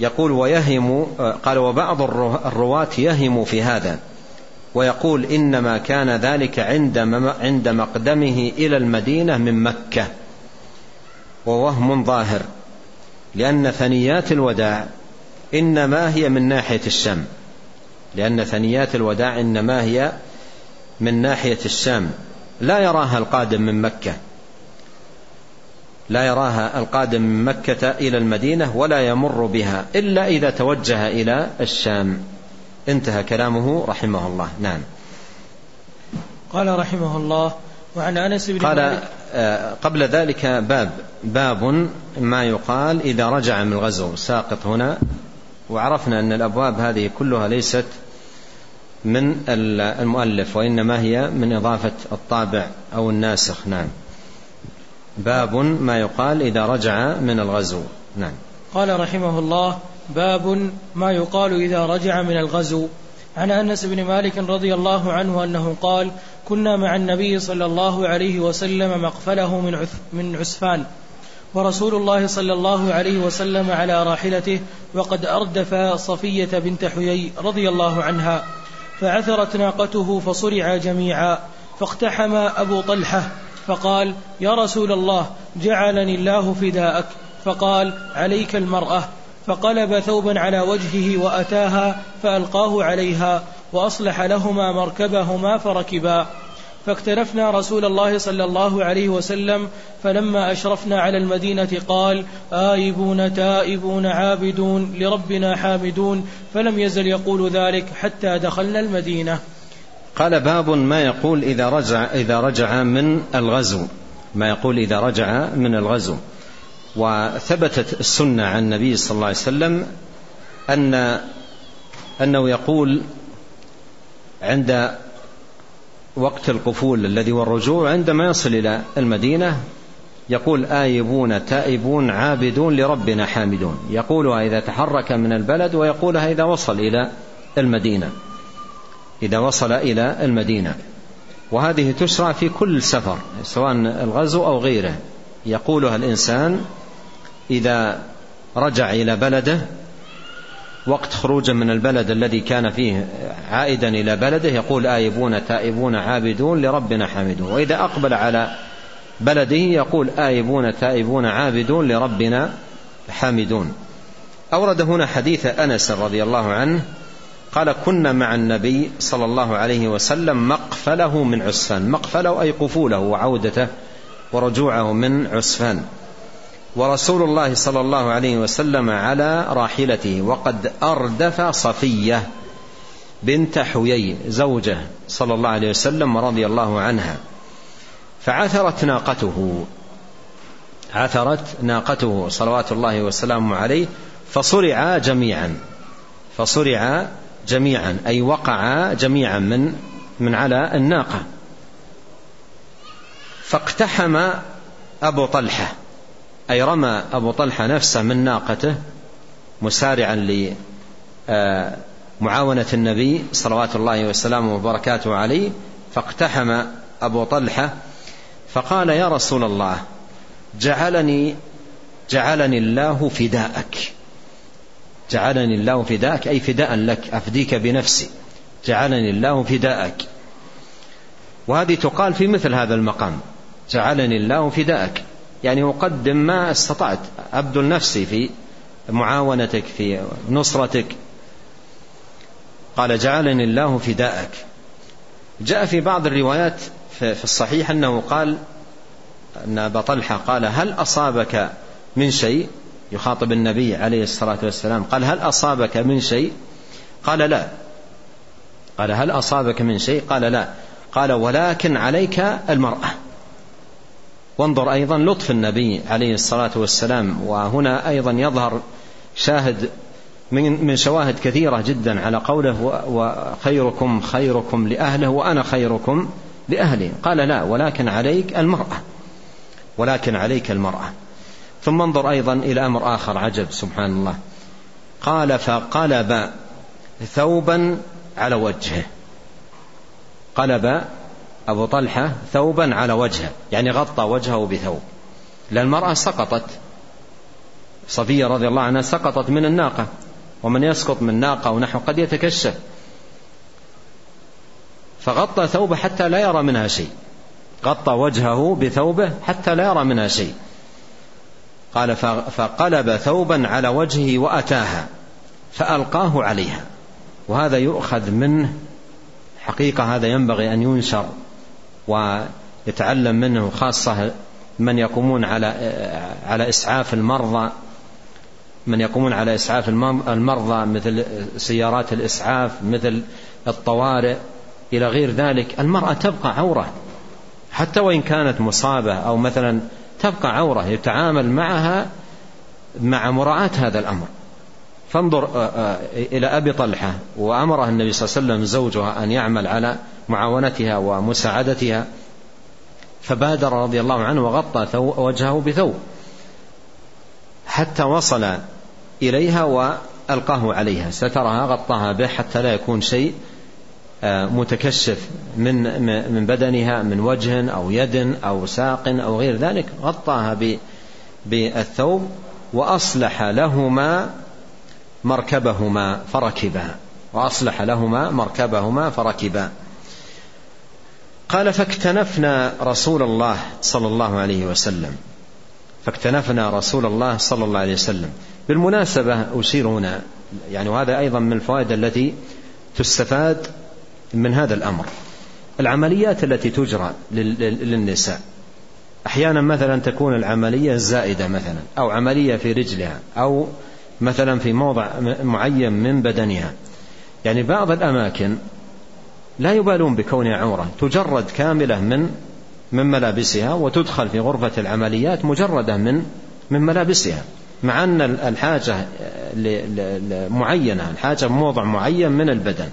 يقول ويهم قال وبعض الرواة يهم في هذا ويقول إنما كان ذلك عند عند مقدمه إلى المدينة من مكة ووهم ظاهر لأن ثنيات الوداع إنما هي من ناحية الشام لأن ثنيات الوداع إنما هي من ناحية الشام. لا يراها القادم من مكة. لا يراها القادم من مكة إلى المدينة ولا يمر بها إلا إذا توجه إلى الشام. انتهى كلامه رحمه الله. نعم. قال رحمه الله وعن أنس بن قال آه، قبل ذلك باب باب ما يقال إذا رجع من الغزو ساقط هنا. وعرفنا أن الأبواب هذه كلها ليست من المؤلف وإنما هي من إضافة الطابع أو الناسخ نعم. باب ما يقال إذا رجع من الغزو نعم. قال رحمه الله باب ما يقال إذا رجع من الغزو. عن أنس بن مالك رضي الله عنه أنه قال كنا مع النبي صلى الله عليه وسلم مقفله من من عسفان ورسول الله صلى الله عليه وسلم على راحلته وقد أردف صفية بنت حيي رضي الله عنها. فعثرت ناقته فصرعا جميعا فاقتحم أبو طلحة فقال يا رسول الله جعلني الله فداءك. فقال عليك المرأة. فقلب ثوبا على وجهه وأتاها فألقاه عليها وأصلح لهما مركبهما فركبا. فاكتنفنا رسول الله صلى الله عليه وسلم فلما أشرفنا على المدينة قال آيبون تائبون عابدون لربنا حامدون فلم يزل يقول ذلك حتى دخلنا المدينة. قال باب ما يقول إذا رجع إذا رجع من الغزو. ما يقول إذا رجع من الغزو. وثبتت السنة عن النبي صلى الله عليه وسلم أن أنه يقول عند وقت القفول الذي هو الرجوع عندما يصل إلى المدينة يقول آيبون تائبون عابدون لربنا حامدون. يقولها إذا تحرك من البلد ويقولها إذا وصل إلى المدينة. إذا وصل إلى المدينة. وهذه تشرع في كل سفر سواء الغزو أو غيره. يقولها الإنسان إذا رجع إلى بلده وقت خروجه من البلد الذي كان فيه عائدا إلى بلده يقول آيبون تائبون عابدون لربنا حامدون. وإذا أقبل على بلده يقول آيبون تائبون عابدون لربنا حامدون. أورد هنا حديث أنس رضي الله عنه قال كنا مع النبي صلى الله عليه وسلم مقفله من عسفان. مقفله أي قفوله وعودته ورجوعه من عسفان. ورسول الله صلى الله عليه وسلم على راحلته وقد أردف صفية بنت حيي زوجة صلى الله عليه وسلم ورضي الله عنها. فعثرت ناقته عثرت ناقته صلوات الله وسلامه عليه فصرعا جميعا فصرعا جميعا أي وقعا جميعا من من على الناقة. فاقتحم أبو طلحة. أي رمى أبو طلحة نفسه من ناقته مسارعا لمعاونة النبي صلوات الله وسلامه وبركاته عليه فاقتحم أبو طلحة فقال يا رسول الله جعلني جعلني الله فداءك جعلني الله فداءك أي فداء لك أفديك بنفسي جعلني الله فداءك. وهذه تقال في مثل هذا المقام جعلني الله فداءك. يعني أقدم ما استطعت. أبذل نفسي في معاونتك في نصرتك. قال جعلني الله فداءك. جاء في بعض الروايات في الصحيح أنه قال أن أبا طلحة قال هل أصابك من شيء؟ يخاطب النبي عليه الصلاة والسلام قال هل أصابك من شيء؟ قال لا. قال هل أصابك من شيء؟ قال لا. قال ولكن عليك المرأة. وانظر أيضا لطف النبي عليه الصلاة والسلام وهنا أيضا يظهر شاهد من من شواهد كثيرة جدا على قوله وخيركم خيركم لأهله وأنا خيركم لأهله قال لا ولكن عليك المرأة ولكن عليك المرأة. ثم انظر أيضا إلى أمر آخر عجب سبحان الله. قال فقلب ثوبا على وجهه. قلب أبو طلحة ثوبا على وجهه يعني غطى وجهه بثوب. لأن المرأة سقطت. صفية رضي الله عنها سقطت من الناقة ومن يسقط من ناقة ونحو قد يتكشف. فغطى ثوبه حتى لا يرى منها شيء. غطى وجهه بثوبه حتى لا يرى منها شيء. قال فقلب ثوبا على وجهه وأتاها فألقاه عليها. وهذا يؤخذ منه حقيقة هذا ينبغي أن ينشر. ويتعلم منه خاصة من يقومون على على إسعاف المرضى من يقومون على إسعاف المرضى مثل سيارات الإسعاف مثل الطوارئ إلى غير ذلك. المرأة تبقى عورة حتى وإن كانت مصابة أو مثلا تبقى عورة يتعامل معها مع مراعاة هذا الأمر. فانظر آه، آه، إلى أبي طلحة وأمره النبي صلى الله عليه وسلم زوجها أن يعمل على معاونتها ومساعدتها فبادر رضي الله عنه وغطى وجهه بثوب حتى وصل إليها وألقاه عليها. سترها غطاها به حتى لا يكون شيء آه، متكشف من من بدنها من وجه أو يد أو ساق أو غير ذلك. غطاها بالثوب وأصلح لهما مركبهما فركبا وأصلح لهما مركبهما فركبا. قال فاكتنفنا رسول الله صلى الله عليه وسلم. فاكتنفنا رسول الله صلى الله عليه وسلم. بالمناسبة أشير هنا يعني وهذا أيضا من الفوائد التي تستفاد من هذا الأمر. العمليات التي تجرى للنساء. أحيانا مثلا تكون العملية زائدة مثلا أو عملية في رجلها أو مثلا في موضع معين من بدنها. يعني بعض الأماكن لا يبالون بكونها عورة تجرد كاملة من من ملابسها وتدخل في غرفة العمليات مجردة من من ملابسها. مع أن الحاجة معينة الحاجة موضع معين من البدن.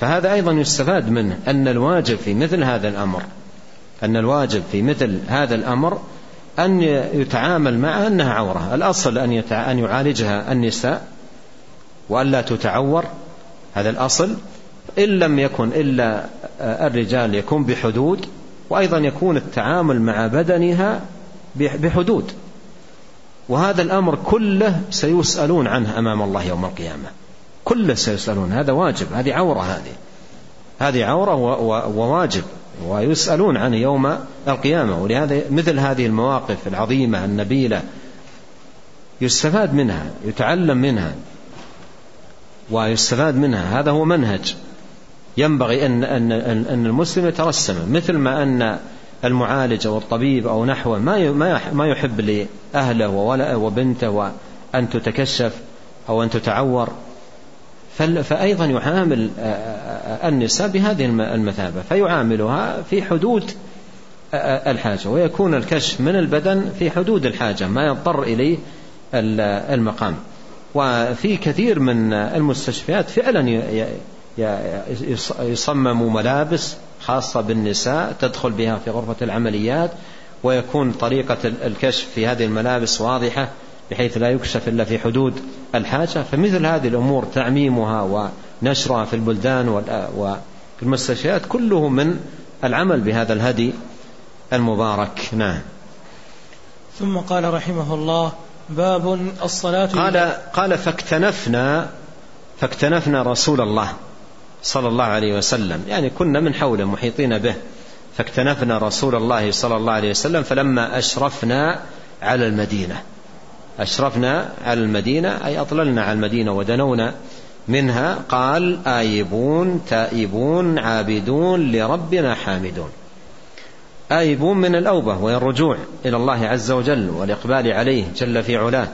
فهذا أيضا يستفاد منه أن الواجب في مثل هذا الأمر. أن الواجب في مثل هذا الأمر أن يتعامل مع أنها عورة. الأصل أن أن يعالجها النساء وألا تتعور. هذا الأصل. إن لم يكن إلا الرجال يكون بحدود وأيضا يكون التعامل مع بدنها بحدود. وهذا الأمر كله سيسألون عنه أمام الله يوم القيامة. كله سيسألون. هذا واجب. هذه عورة هذه. هذه عورة وواجب. ويسألون عنه يوم القيامة. ولهذا مثل هذه المواقف العظيمة النبيلة يستفاد منها يتعلم منها ويستفاد منها. هذا هو منهج ينبغي أن, أن, أن المسلم يترسم مثل ما أن المعالج أو الطبيب أو نحوه ما ما يحب لأهله وبنته وأن تتكشف أو أن تتعور. فأيضا يعامل النساء بهذه المثابة فيعاملها في حدود الحاجة ويكون الكشف من البدن في حدود الحاجة ما يضطر إليه المقام. وفي كثير من المستشفيات فعلا يصمموا ملابس خاصة بالنساء تدخل بها في غرفة العمليات ويكون طريقة الكشف في هذه الملابس واضحة. بحيث لا يكشف إلا في حدود الحاجة. فمثل هذه الأمور تعميمها ونشرها في البلدان وفي المستشفيات كله من العمل بهذا الهدي المبارك. نعم. ثم قال رحمه الله باب الصلاة. قال قال فاكتنفنا فاكتنفنا رسول الله صلى الله عليه وسلم. يعني كنا من حوله محيطين به. فاكتنفنا رسول الله صلى الله عليه وسلم فلما أشرفنا على المدينة. أشرفنا على المدينة أي أطللنا على المدينة ودنونا منها قال آيبون تائبون عابدون لربنا حامدون. آيبون من الأوبة وهي الرجوع إلى الله عز وجل والإقبال عليه جل في علاه.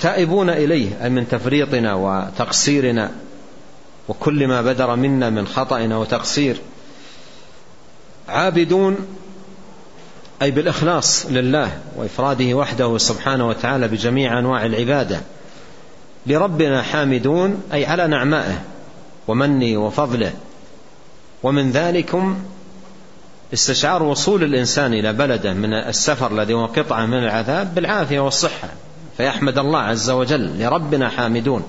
تائبون إليه أي من تفريطنا وتقصيرنا وكل ما بدر منا من خطأ وتقصير. عابدون أي بالإخلاص لله وإفراده وحده سبحانه وتعالى بجميع أنواع العبادة. لربنا حامدون أي على نعمائه ومنه وفضله. ومن ذلكم استشعار وصول الإنسان إلى بلده من السفر الذي هو قطعة من العذاب بالعافية والصحة. فيحمد الله عز وجل لربنا حامدون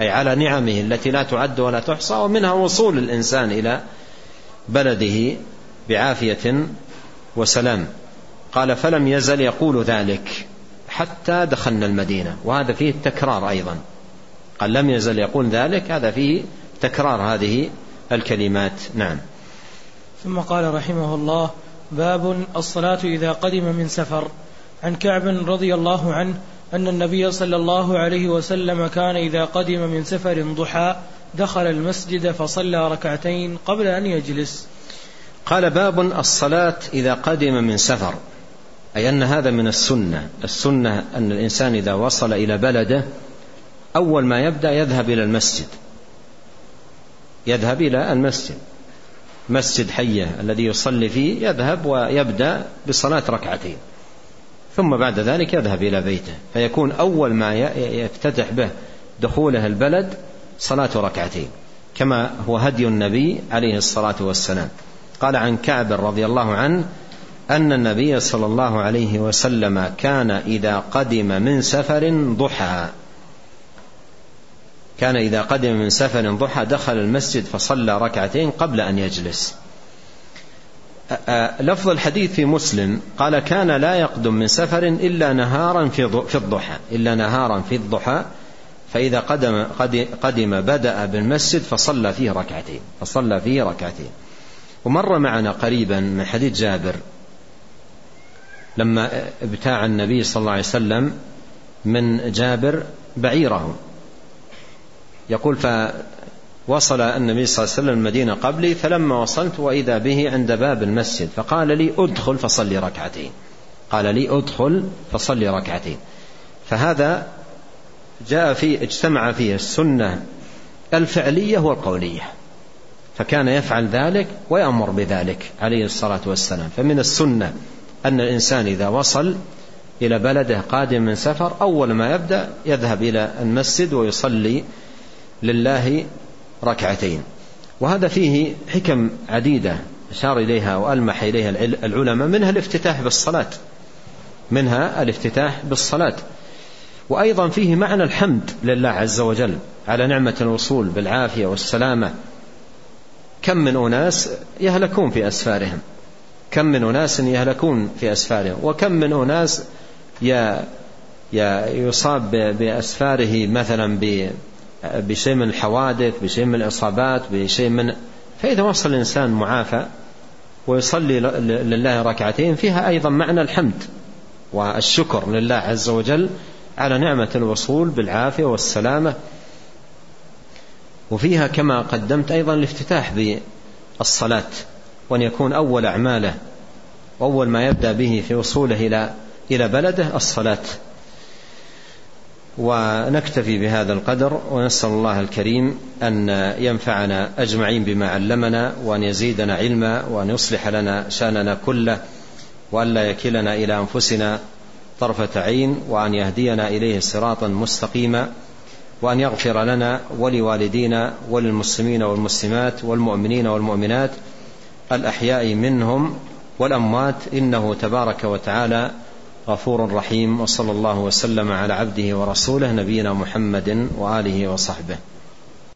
أي على نعمه التي لا تعد ولا تحصى ومنها وصول الإنسان إلى بلده بعافية وسلام. قال فلم يزل يقول ذلك حتى دخلنا المدينة. وهذا فيه التكرار أيضا. قال لم يزل يقول ذلك هذا فيه تكرار هذه الكلمات. نعم. ثم قال رحمه الله باب الصلاة إذا قدم من سفر. عن كعب رضي الله عنه أن النبي صلى الله عليه وسلم كان إذا قدم من سفر ضحى دخل المسجد فصلى ركعتين قبل أن يجلس. قال باب الصلاة إذا قدم من سفر. أي أن هذا من السنة. السنة أن الإنسان إذا وصل إلى بلده أول ما يبدأ يذهب إلى المسجد. يذهب إلى المسجد. مسجد حية الذي يصلي فيه يذهب ويبدأ بصلاة ركعتين. ثم بعد ذلك يذهب إلى بيته. فيكون أول ما يفتتح به دخوله البلد صلاة ركعتين. كما هو هدي النبي عليه الصلاة والسلام. قال عن كعب رضي الله عنه أن النبي صلى الله عليه وسلم كان إذا قدم من سفر ضحى. كان إذا قدم من سفر ضحى دخل المسجد فصلى ركعتين قبل أن يجلس. لفظ الحديث في مسلم قال كان لا يقدم من سفر إلا نهارا في الضحى. إلا نهارا في الضحى. فإذا قدم, قدم بدأ بالمسجد فصلى فيه ركعتين. فصلى فيه ركعتين. ومر معنا قريبا من حديث جابر. لما ابتاع النبي صلى الله عليه وسلم من جابر بعيره. يقول فوصل النبي صلى الله عليه وسلم المدينة قبلي فلما وصلت وإذا به عند باب المسجد فقال لي ادخل فصلي ركعتين. قال لي ادخل فصلي ركعتين. فهذا جاء فيه اجتمع فيه السنة الفعلية والقولية. فكان يفعل ذلك ويأمر بذلك عليه الصلاة والسلام. فمن السنة أن الإنسان إذا وصل إلى بلده قادم من سفر أول ما يبدأ يذهب إلى المسجد ويصلي لله ركعتين. وهذا فيه حكم عديدة أشار إليها وألمح إليها العلماء منها الافتتاح بالصلاة. منها الافتتاح بالصلاة. وأيضا فيه معنى الحمد لله عز وجل على نعمة الوصول بالعافية والسلامة. كم من أناس يهلكون في أسفارهم. كم من أناس يهلكون في أسفارهم؟ وكم من أناس يصاب بأسفاره مثلا بشيء من الحوادث بشيء من الإصابات بشيء من فإذا وصل الإنسان معافى ويصلي لله ركعتين فيها أيضا معنى الحمد والشكر لله عز وجل على نعمة الوصول بالعافية والسلامة. وفيها كما قدمت أيضا الافتتاح بالصلاة. وأن يكون أول أعماله وأول ما يبدأ به في وصوله إلى إلى بلده الصلاة. ونكتفي بهذا القدر ونسأل الله الكريم أن ينفعنا أجمعين بما علمنا وأن يزيدنا علما وأن يصلح لنا شأننا كله وأن لا يكلنا إلى أنفسنا طرفة عين وأن يهدينا إليه صراطا مستقيما وأن يغفر لنا ولوالدينا وللمسلمين والمسلمات والمؤمنين والمؤمنات الأحياء منهم والأموات إنه تبارك وتعالى غفور رحيم وصلى الله وسلم على عبده ورسوله نبينا محمد وآله وصحبه.